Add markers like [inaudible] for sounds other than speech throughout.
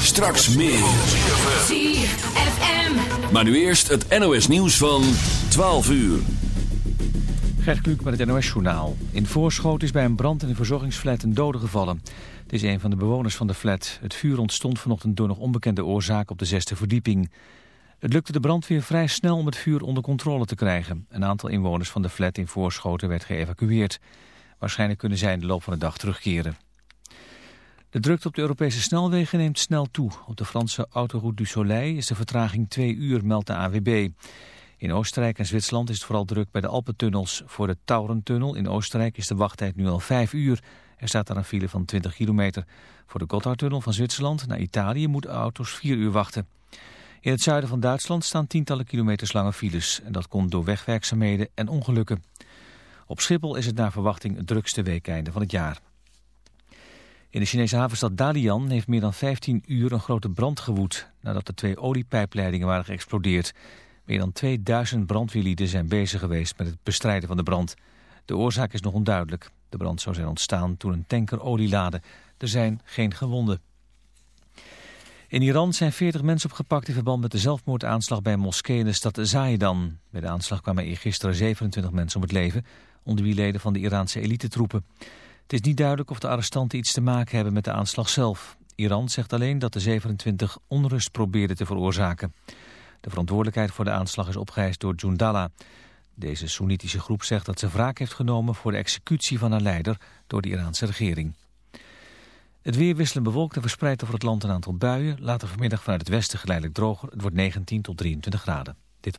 Straks meer. ZFM. Maar nu eerst het NOS nieuws van 12 uur. Gert Kluk met het NOS-journaal. In Voorschoot is bij een brand in een verzorgingsflat een dode gevallen. Het is een van de bewoners van de flat. Het vuur ontstond vanochtend door nog onbekende oorzaak op de zesde verdieping. Het lukte de brandweer vrij snel om het vuur onder controle te krijgen. Een aantal inwoners van de flat in Voorschoten werd geëvacueerd. Waarschijnlijk kunnen zij in de loop van de dag terugkeren. De drukte op de Europese snelwegen neemt snel toe. Op de Franse autoroute du Soleil is de vertraging twee uur, meldt de AWB. In Oostenrijk en Zwitserland is het vooral druk bij de Alpentunnels. Voor de Taurentunnel in Oostenrijk is de wachttijd nu al vijf uur. Er staat daar een file van 20 kilometer. Voor de Gotthardtunnel van Zwitserland naar Italië moeten auto's vier uur wachten. In het zuiden van Duitsland staan tientallen kilometers lange files. En dat komt door wegwerkzaamheden en ongelukken. Op Schiphol is het naar verwachting het drukste weekeinde van het jaar. In de Chinese havenstad Dalian heeft meer dan 15 uur een grote brand gewoed... nadat de twee oliepijpleidingen waren geëxplodeerd. Meer dan 2000 brandweerlieden zijn bezig geweest met het bestrijden van de brand. De oorzaak is nog onduidelijk. De brand zou zijn ontstaan toen een tanker olie laadde. Er zijn geen gewonden. In Iran zijn 40 mensen opgepakt in verband met de zelfmoordaanslag bij een moskee in de stad Zahedan. Bij de aanslag kwamen gisteren 27 mensen om het leven, onder wie leden van de Iraanse elitetroepen. Het is niet duidelijk of de arrestanten iets te maken hebben met de aanslag zelf. Iran zegt alleen dat de 27 onrust probeerden te veroorzaken. De verantwoordelijkheid voor de aanslag is opgeëist door Jundala. Deze Soenitische groep zegt dat ze wraak heeft genomen voor de executie van haar leider door de Iraanse regering. Het weer wisselen bewolkt en verspreidt over het land een aantal buien. Later vanmiddag vanuit het westen geleidelijk droger. Het wordt 19 tot 23 graden. Dit.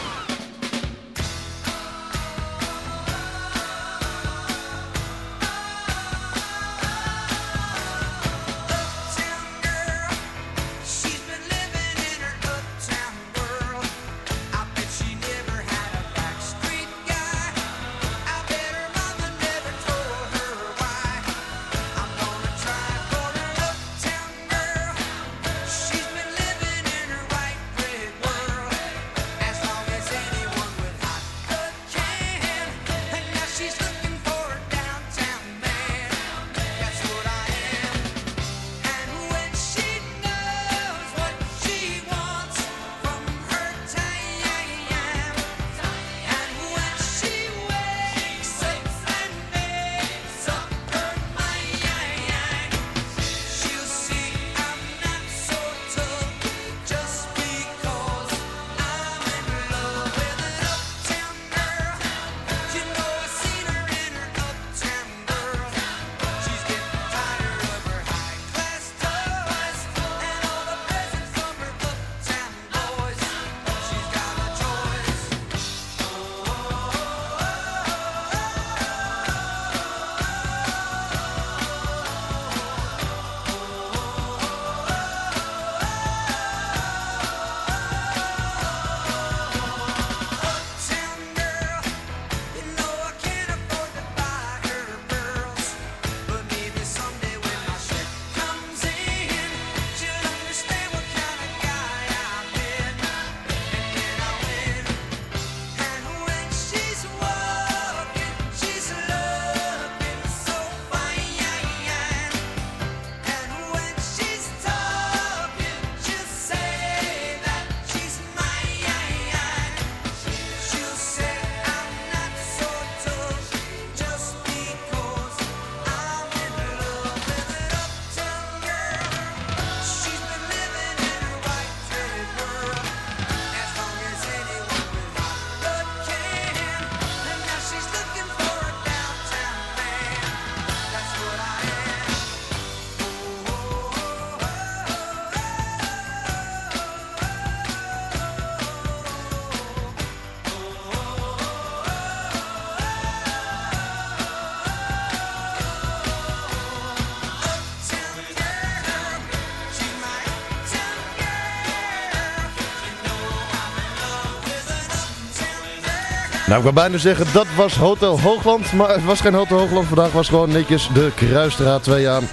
Nou, ik kan bijna zeggen, dat was Hotel Hoogland. Maar het was geen Hotel Hoogland. Vandaag was gewoon netjes de Kruisstraat 2 aan.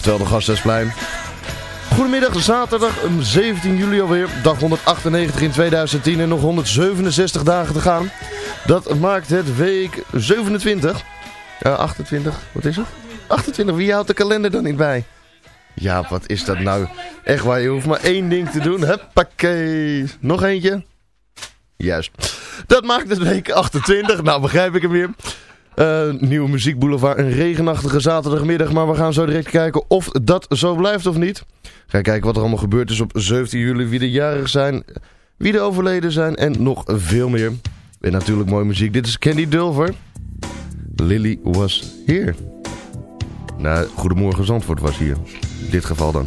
Terwijl de Gasthuisplein. Goedemiddag, zaterdag 17 juli alweer. Dag 198 in 2010 en nog 167 dagen te gaan. Dat maakt het week 27. Ja, 28. Wat is het? 28. Wie houdt de kalender dan niet bij? Ja, wat is dat nou? Echt waar, je hoeft maar één ding te doen. Huppakee. Nog eentje? Juist. Dat maakt het week 28. Nou, begrijp ik hem weer. Eh, nieuwe muziekboulevard, een regenachtige zaterdagmiddag. Maar we gaan zo direct kijken of dat zo blijft of niet. Ga kijken wat er allemaal gebeurd is op 17 juli. Wie de jarig zijn, wie de overleden zijn en nog veel meer. En natuurlijk mooie muziek. Dit is Candy Dulver. Lily was here. Nou, Goedemorgen Zandvoort was hier. In dit geval dan.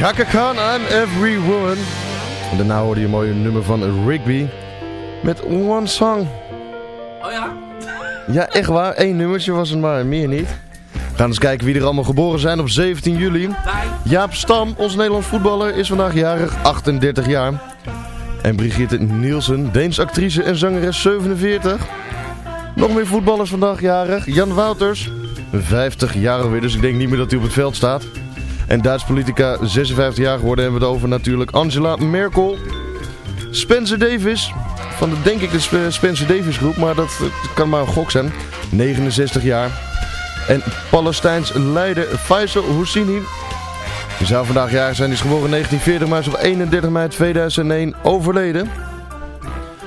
Chaka Khan and Every Woman. En daarna hoorde je een mooie nummer van Rigby. Met One Song. Oh ja? Ja, echt waar. Eén nummertje was het maar, meer niet. We gaan eens kijken wie er allemaal geboren zijn op 17 juli. Jaap Stam, ons Nederlands voetballer, is vandaag jarig, 38 jaar. En Brigitte Nielsen, Deens actrice en zangeres, 47. Nog meer voetballers vandaag jarig. Jan Wouters, 50 jaar alweer, dus ik denk niet meer dat hij op het veld staat. En Duits politica, 56 jaar geworden, hebben we het over natuurlijk Angela Merkel. Spencer Davis, van de denk ik de Sp- Spencer Davis groep, maar dat kan maar een gok zijn. 69 jaar. En Palestijns leider Faisal Houssini. Die zou vandaag jarig zijn, die is geboren in 1940, maar is op 31 mei 2001 overleden.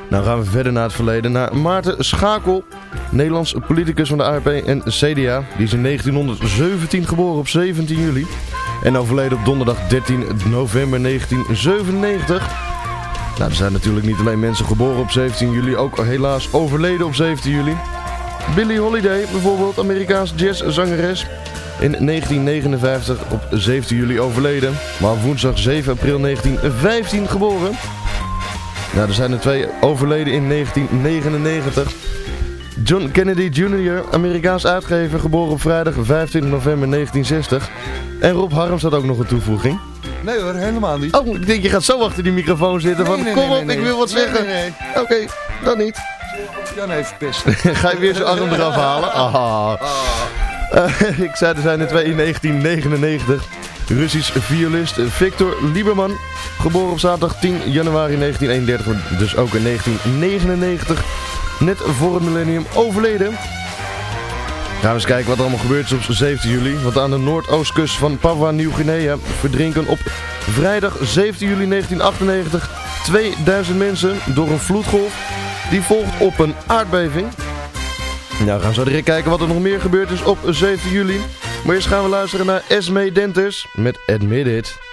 Nou gaan we verder naar het verleden, naar Maarten Schakel. Nederlands politicus van de ARP en CDA. Die is in 1917 geboren op 17 juli. En overleden op donderdag 13 november 1997. Nou, er zijn natuurlijk niet alleen mensen geboren op 17 juli, ook helaas overleden op 17 juli. Billie Holiday, bijvoorbeeld, Amerikaans jazzzangeres. In 1959 op 17 juli overleden, maar woensdag 7 april 1915 geboren. Nou, er zijn er twee overleden in 1999. John Kennedy Jr., Amerikaans uitgever, geboren op vrijdag 25 november 1960. En Rob Harms had ook nog een toevoeging. Nee hoor, helemaal niet. Oh, ik denk je gaat zo achter die microfoon zitten van Nee, kom nee, op, ik wil wat zeggen. Nee, nee, Oké, dan niet. Jan heeft pest. [laughs] Ga je weer zijn arm eraf halen? [laughs] Ah. Eh, ik zei er zijn er twee in 1999. Russisch violist Victor Lieberman. Geboren op zaterdag 10 januari 1931. Dus ook in 1999. Net voor het millennium overleden. Gaan we eens kijken wat er allemaal gebeurd is op 17 juli. Want aan de noordoostkust van Papua Nieuw-Guinea verdrinken op vrijdag 17 juli 1998 2000 mensen door een vloedgolf. Die volgt op een aardbeving. Nou, gaan we zo direct kijken wat er nog meer gebeurd is op 17 juli. Maar eerst gaan we luisteren naar Esme Denters met Admit It.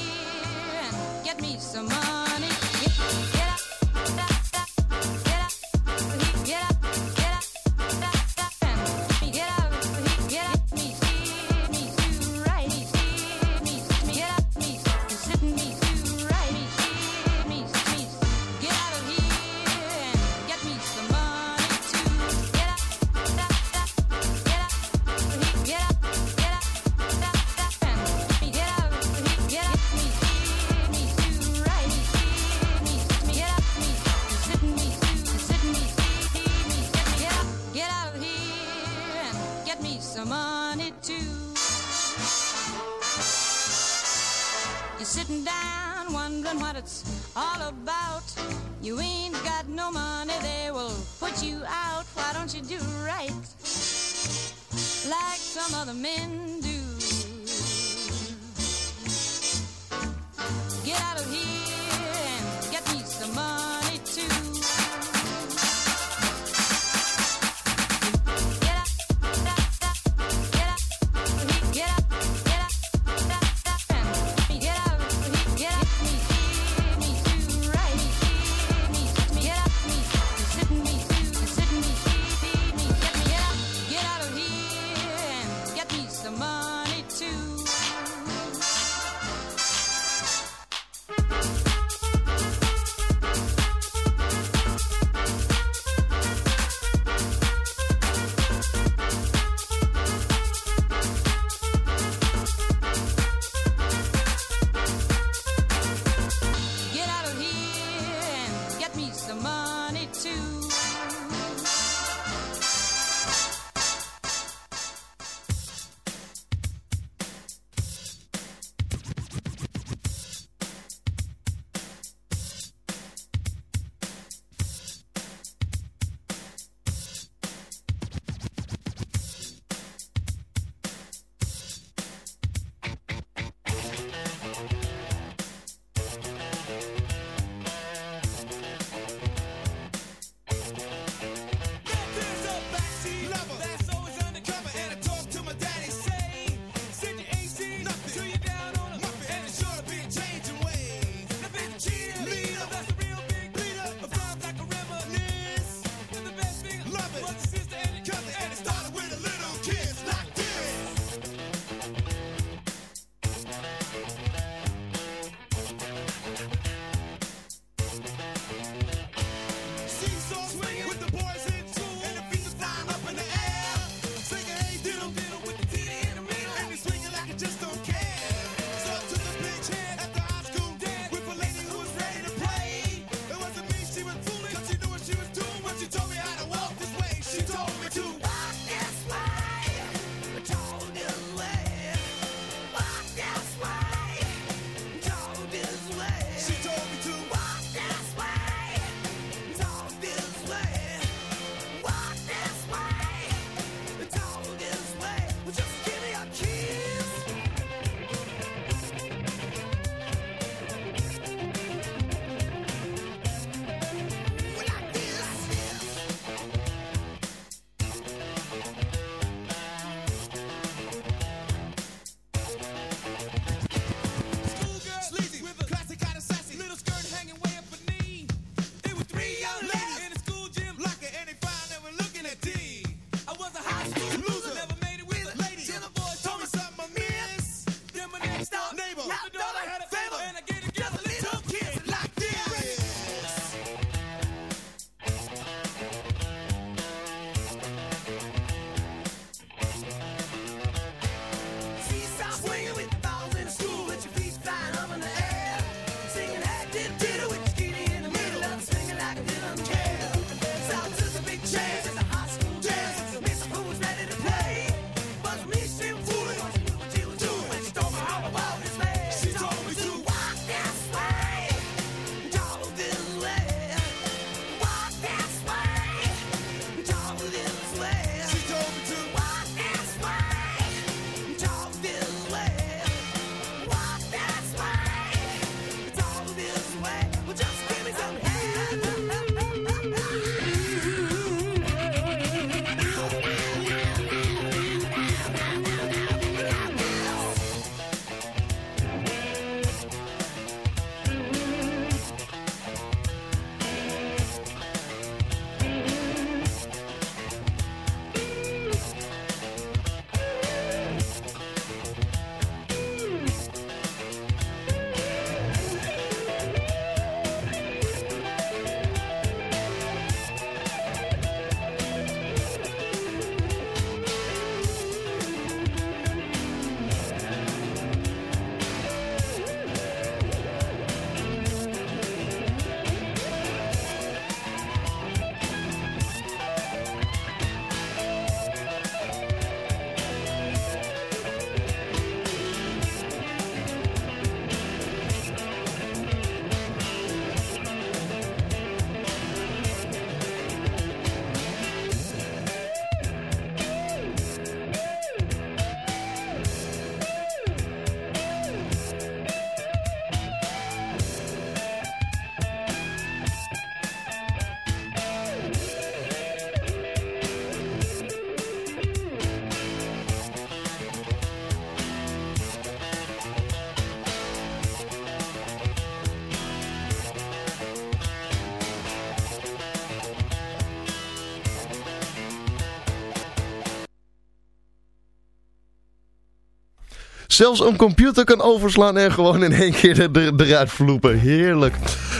Zelfs een computer kan overslaan en gewoon in één keer er, er- eruit vloepen. Heerlijk.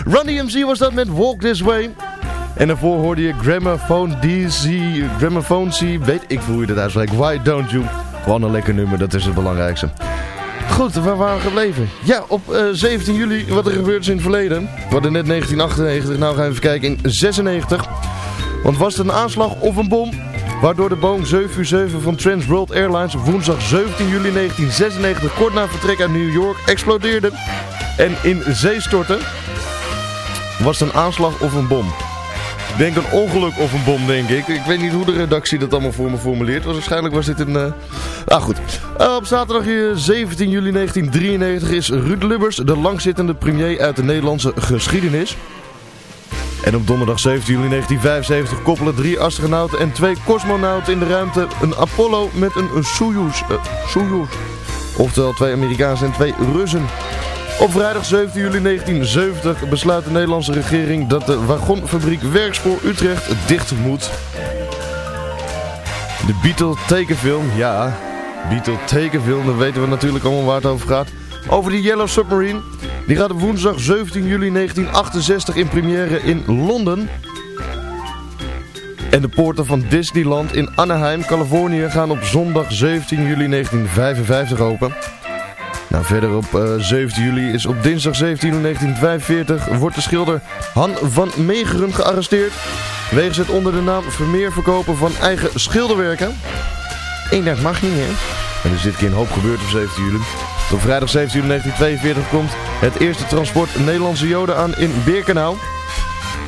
Run DMC was dat met Walk This Way. En daarvoor hoorde je Gramophone DC, Gramophone C, weet ik hoe je dat uitspreekt. Why Don't You? Gewoon een lekker nummer, dat is het belangrijkste. Goed, waar waren we gebleven? Ja, op eh, 17 juli, wat er gebeurd is in het verleden. We hadden net 1998, nou gaan we even kijken in 96. Want was het een aanslag of een bom? Waardoor de Boeing 747 van Trans World Airlines woensdag 17 juli 1996 kort na vertrek uit New York explodeerde en in zee stortte. Was het een aanslag of een bom? Ik denk een ongeluk of een bom, denk ik. Ik weet niet hoe de redactie dat allemaal voor me formuleert. Waarschijnlijk was dit een... eh Ah, goed. Eh, op zaterdag eh, 17 juli 1993 is Ruud Lubbers de langzittende premier uit de Nederlandse geschiedenis. En op donderdag 17 juli 1975 koppelen drie astronauten en twee cosmonauten in de ruimte een Apollo met een, Soyuz. eh, Soyuz. Oftewel twee Amerikaanse en twee Russen. Op vrijdag 17 juli 1970 besluit de Nederlandse regering dat de wagonfabriek Werkspoor Utrecht dicht moet. De Beatle tekenfilm, ja, Beatle tekenfilm, dan weten we natuurlijk allemaal waar het over gaat. Over die Yellow Submarine. Die gaat op woensdag 17 juli 1968 in première in Londen. En de poorten van Disneyland in Anaheim, Californië gaan op zondag 17 juli 1955 open. Nou, verder op eh, 17 juli is op dinsdag 17 juli 1945 wordt de schilder Han van Meegeren gearresteerd. Wegens het onder de naam Vermeer verkopen van eigen schilderwerken. Ik dacht, mag niet hè? En er keer een hoop gebeurd op 17 juli. Op vrijdag 17 juli 1942 komt het eerste transport Nederlandse Joden aan in Birkenau.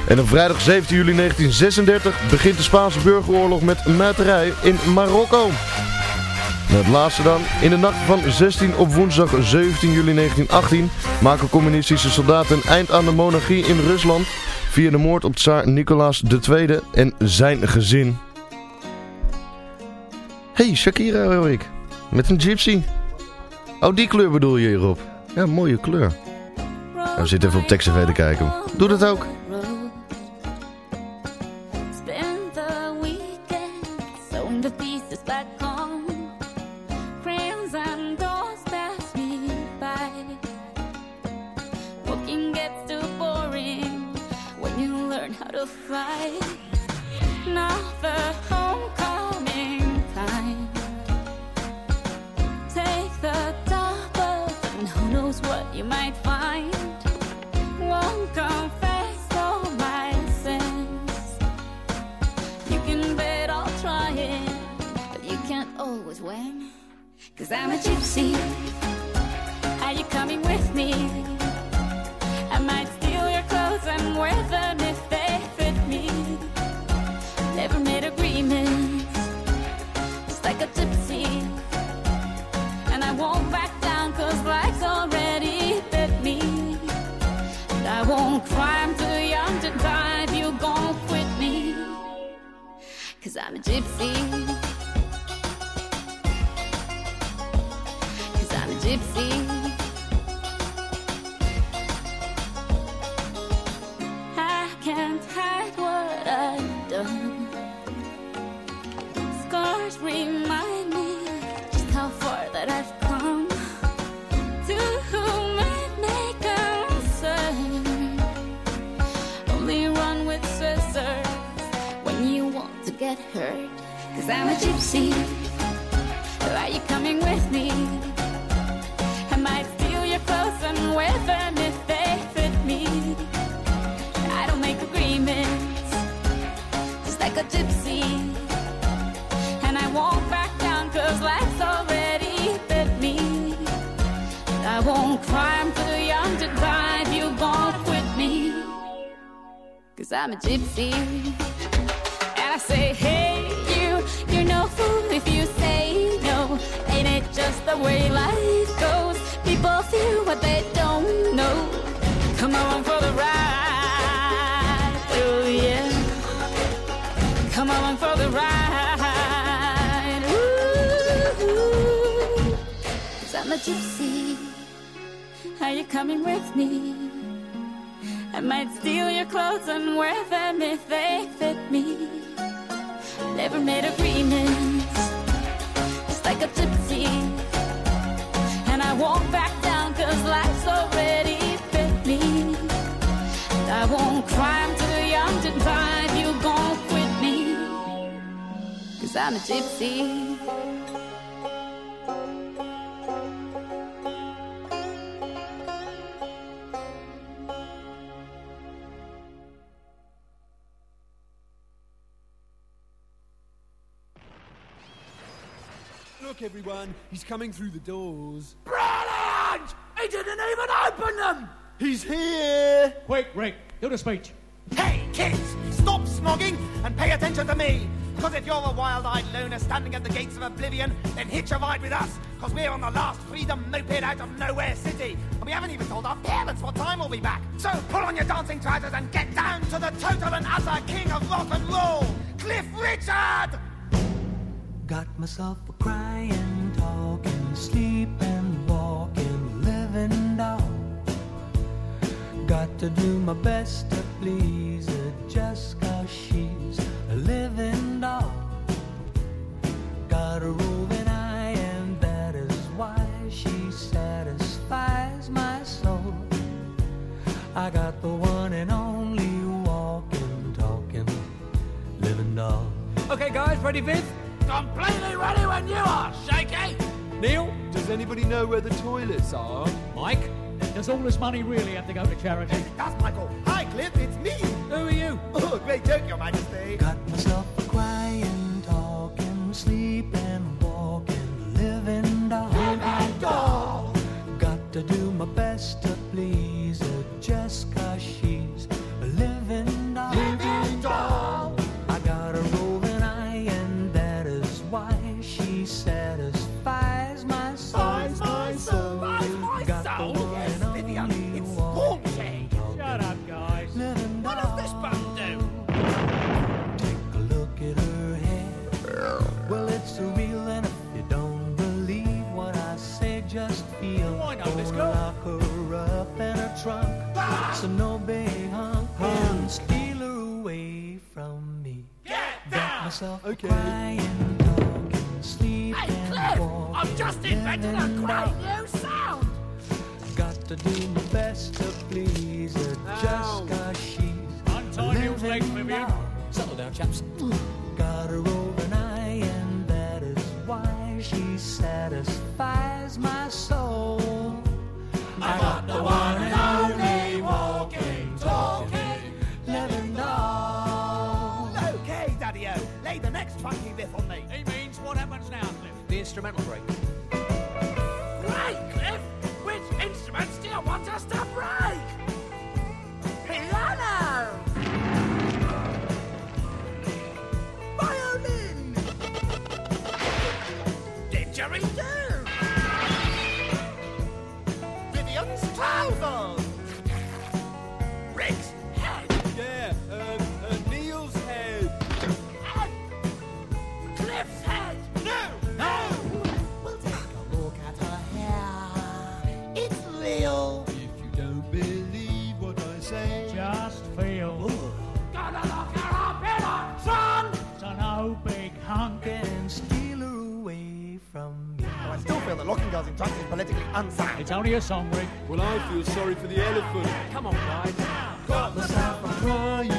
En op vrijdag 17 juli 1936 begint de Spaanse burgeroorlog met muiterij in Marokko. En het laatste dan. In de nacht van 16 op woensdag 17 juli 1918 maken communistische soldaten een eind aan de monarchie in Rusland via de moord op tsaar Nicolaas II en zijn gezin. hey, Shakira hoor ik. Met een gypsy. Oh, die kleur bedoel je hierop? Ja, mooie kleur. Nou, we zitten even op tekst te kijken. Doe dat ook. Win. Cause I'm a gypsy. Are you coming with me? I might steal your clothes and wear them if they fit me. Never made agreements, just like a gypsy. And I won't back down cause life's already bit me. And I won't cry, I'm too young to die if you gon' quit me. Cause I'm a gypsy. Gypsy. Are you coming with me? I might steal your clothes and wear them if they fit me. Never made agreements, just like a gypsy. And I won't back down cause I won't cry. until the young to cry you gon' quit me. Cause I'm a gypsy. Look, everyone, he's coming through the doors. Brilliant! He didn't even open them! He's here! Quick, Rick, do the speech. Hey, kids, stop snogging and pay attention to me. Because if you're a wild-eyed loner standing at the gates of oblivion, then hitch a ride with us. Because we're on the last freedom moped out of nowhere city. And we haven't even told our parents what time we'll be back. So pull on your dancing trousers and get down to the total and utter king of rock and roll, Cliff Richard! Got myself a crying, talking, sleeping, Got to do my best to please her just cause she's a living doll. Got a roving eye, and that is why she satisfies my soul. I got the one and only walking, talking, living doll. Okay, guys, ready, Viv? Completely ready when you are, Shaky! Neil? Does anybody know where the toilets are? Mike? Does all this money really have to go to charity? That's Michael. Hi, Cliff, it's me. Who are you? Oh, [laughs] great joke, Your Majesty. Got myself a crying, talking, sleeping, myself Okay. crying, talking, sleeping, Hey, Cliff, walking, I've just invented a living great doll. new sound. Got to do my best to please her, Ow. just cause she's a Untie Neil's legs, living Vivian. Settle down, chaps. Got her over an eye, and that is why she satisfies my soul. I got the one and only funky riff on me. He means what happens now, Cliff? The instrumental break. It's only a song, Rick. well, I feel sorry for the elephant. Come on, guys. Got myself a crying,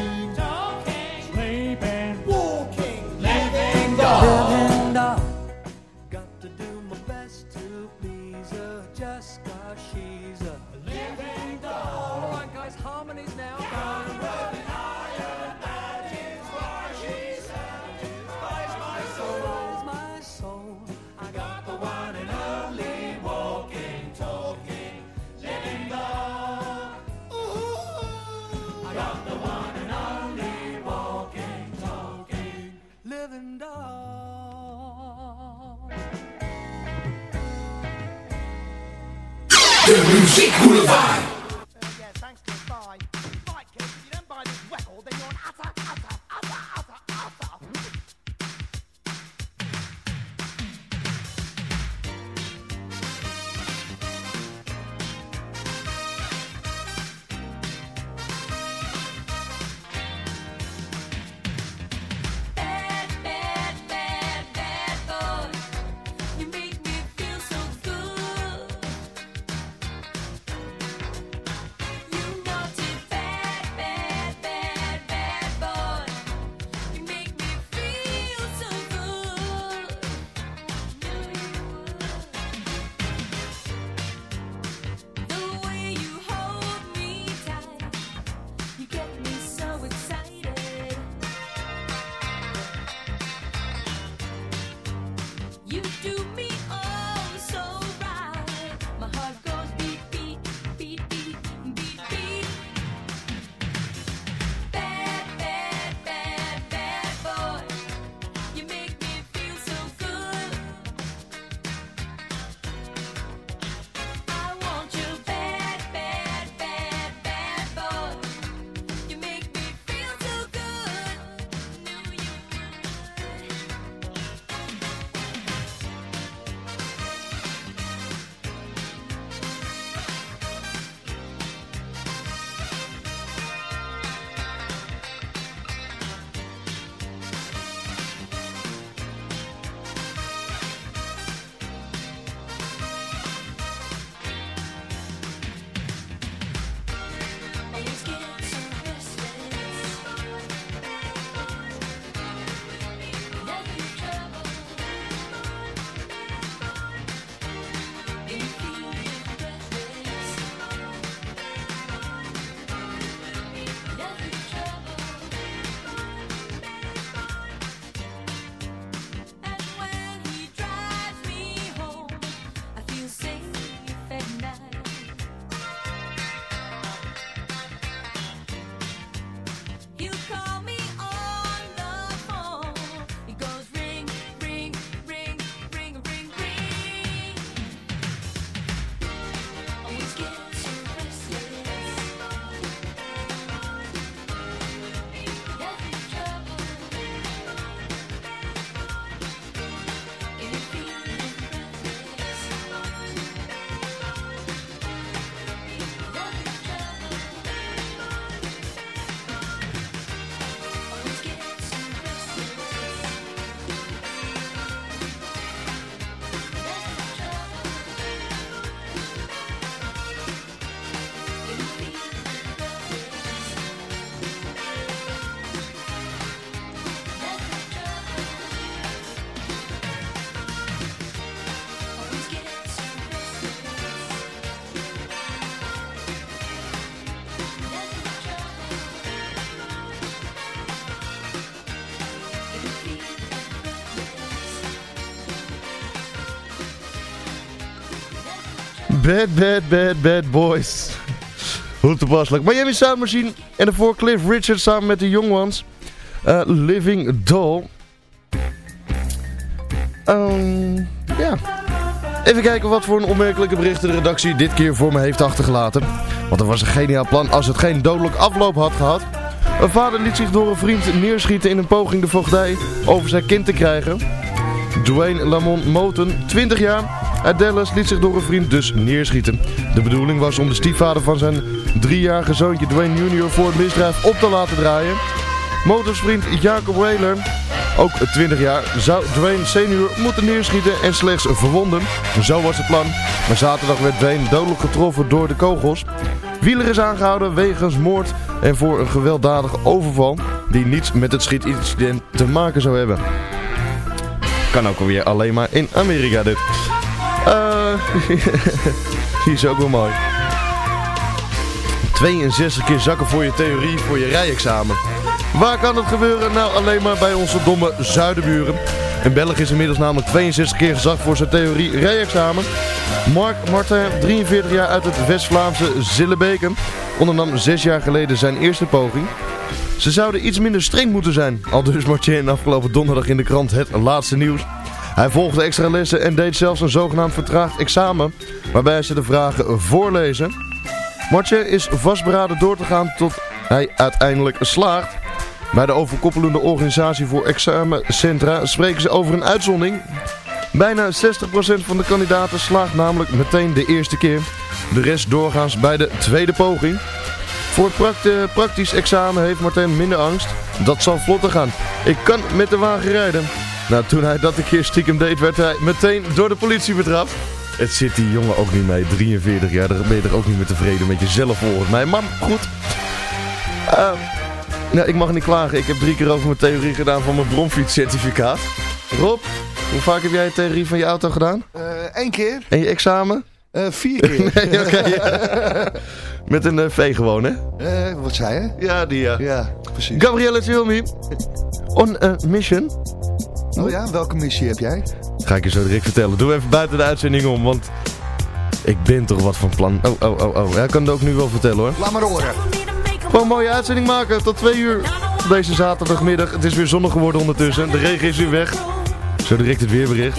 Bad, bad, bad, bad boys. Hoe toepasselijk. Miami Sound Machine en daarvoor Cliff Richard samen met de Young Ones. Eh, Living Doll. Ehm, ja. Even kijken wat voor een onmerkelijke berichten de redactie dit keer voor me heeft achtergelaten. Want er was een geniaal plan als het geen dodelijk afloop had gehad. Een vader liet zich door een vriend neerschieten in een poging de voogdij over zijn kind te krijgen. Dwayne Lamont Moten, 20 jaar, Dallas liet zich door een vriend dus neerschieten. De bedoeling was om de stiefvader van zijn driejarige zoontje Dwayne Jr. voor het misdrijf op te laten draaien. Motors vriend Jacob Whaler, ook 20 jaar, zou Dwayne senior moeten neerschieten en slechts verwonden. Zo was het plan. Maar zaterdag werd Dwayne dodelijk getroffen door de kogels. Wieler is aangehouden wegens moord en voor een gewelddadige overval die niets met het schietincident te maken zou hebben. Kan ook alweer alleen maar in Amerika dit. Eh, [laughs] die is ook wel mooi. 62 keer zakken voor je theorie voor je rijexamen. Waar kan het gebeuren? Nou, alleen maar bij onze domme zuidenburen. In België is inmiddels namelijk 62 keer gezakt voor zijn theorie rijexamen. Mark Martin, 43 jaar uit het West-Vlaamse Zillebeken, ondernam 6 jaar geleden zijn eerste poging. Ze zouden iets minder streng moeten zijn, al dus Martin afgelopen donderdag in de krant het laatste nieuws. Hij volgde extra lessen en deed zelfs een zogenaamd vertraagd examen, waarbij ze de vragen voorlezen. Martje is vastberaden door te gaan tot hij uiteindelijk slaagt. Bij de overkoppelende organisatie voor examencentra spreken ze over een uitzondering. Bijna 60% van de kandidaten slaagt namelijk meteen de eerste keer. De rest doorgaans bij de tweede poging. Voor het prakti- praktisch examen heeft Martijn minder angst. Dat zal vlotter gaan. Ik kan met de wagen rijden. Nou, toen hij dat een keer stiekem deed, werd hij meteen door de politie betrapt. Het zit die jongen ook niet mee. 43 jaar, daar ben je er ook niet meer tevreden met jezelf volgens mij. Maar goed. Eh, nou, ik mag niet klagen. Ik heb drie keer over mijn theorie gedaan van mijn bromfietscertificaat. Rob, hoe vaak heb jij theorie van je auto gedaan? Eén keer. En je examen? Eh, vier keer. [laughs] nee, oké. ja. [laughs] Met een eh, V gewoon, hè? Eh, wat zei je? Ja, die ja. Ja, precies. Gabrielle Tilmy. On a mission. Oh ja, welke missie heb jij? Ga ik je zo direct vertellen. Doe even buiten de uitzending om, want ik ben toch wat van plan. Oh, oh, oh, oh. Ja, ik kan het ook nu wel vertellen hoor. Laat maar horen. Gewoon een mooie uitzending maken. Tot twee uur deze zaterdagmiddag. Het is weer zonnig geworden ondertussen. De regen is weer weg. Zo direct het weerbericht.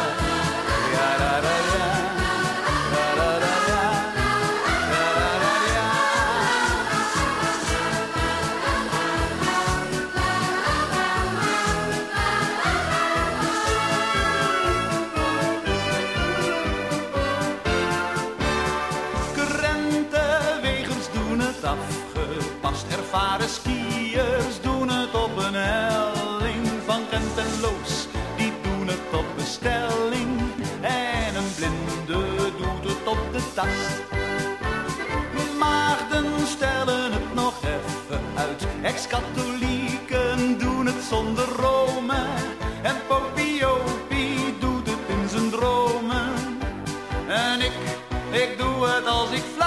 Ervaren skiers doen het op een helling. Van Gent en Loos, die doen het op bestelling. En een blinde doet het op de tast. Maagden stellen het nog even uit. Ex-katholieken doen het zonder Rome. En Popiopie doet het in zijn dromen. En ik, ik doe het als ik fluit.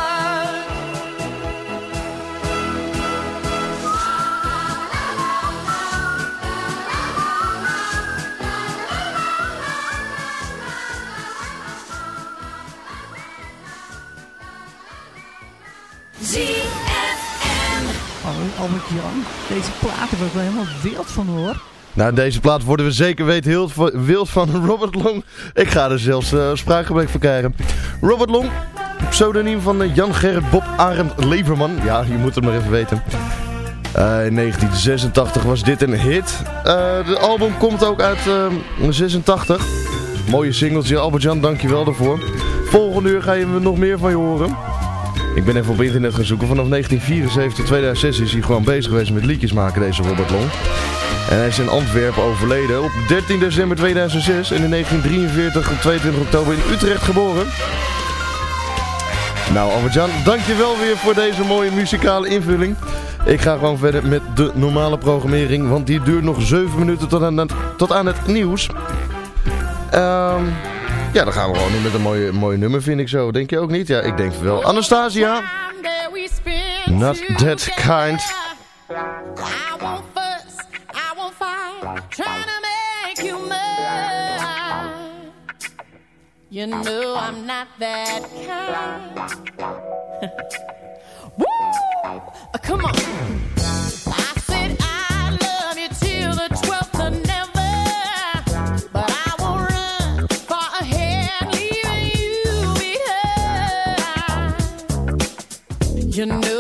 Albert Jan, deze platen word ik wel helemaal wild van hoor. Nou, deze plaat worden we zeker weten heel wild van [laughs] Robert Long. Ik ga er zelfs eh spraakgebrek van krijgen. Robert Long, pseudoniem van eh, Jan Gerrit Bob Arend Leverman. Ja, je moet het maar even weten. Eh, in 1986 was dit een hit. De album komt ook uit eh 86. Mooie singeltje, Albert-Jan, dankjewel daarvoor. Volgende uur ga je nog meer van je horen. Ik ben even op internet gaan zoeken. Vanaf 1974 tot 2006 is hij gewoon bezig geweest met liedjes maken, deze Robert Long. En hij is in Antwerpen overleden op 13 december 2006 en in 1943 op 22 oktober in Utrecht geboren. Nou Albert-Jan, dankjewel weer voor deze mooie muzikale invulling. Ik ga gewoon verder met de normale programmering, want die duurt nog 7 minuten tot aan het, tot aan het nieuws. Ehm, ja, dan gaan we gewoon nu met een mooie, mooie nummer, vind ik zo. Denk je ook niet? Ja, ik denk wel. Anastasia, not that kind. I won't fuss, I won't fight, trying to make you mine. You know I'm not that kind. [laughs] Woo! Come on. You know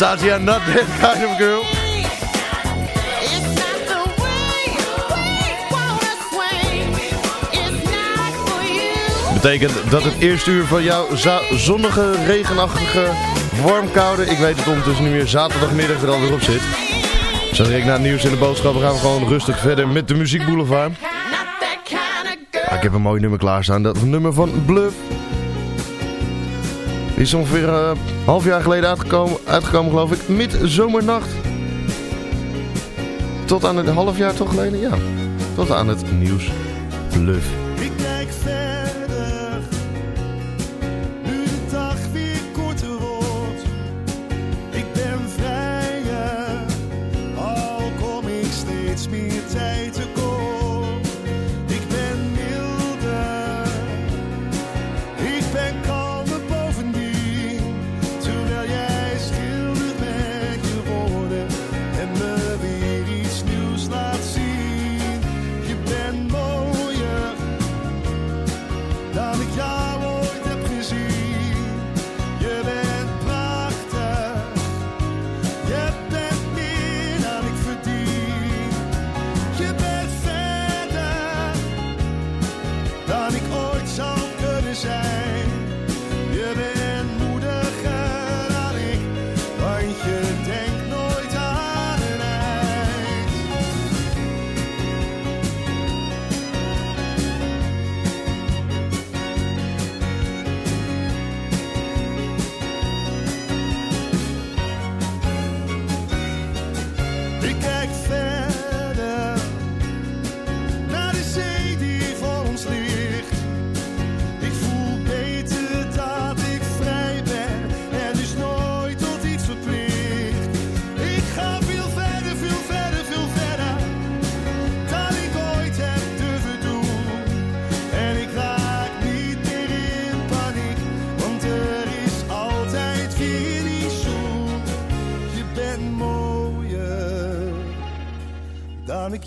Not that kind of girl. It's not the way we wanna swing. It's not for you. Betekent dat het eerste uur van jouw zonnige, regenachtige, warm koude, ik weet het ondertussen niet meer, zaterdagmiddag er alweer op zit. Zo direct na het nieuws en de boodschappen gaan we gewoon rustig verder met de muziekboulevard. Ah, ik heb een mooi nummer klaarstaan, dat nummer van Bluff. Die is ongeveer eh, een half jaar geleden uitgekomen, uitgekomen geloof ik, midzomernacht. Tot aan het half jaar toch geleden? Ja, tot aan het nieuws. Bluff.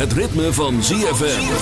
Het ritme van ZFM.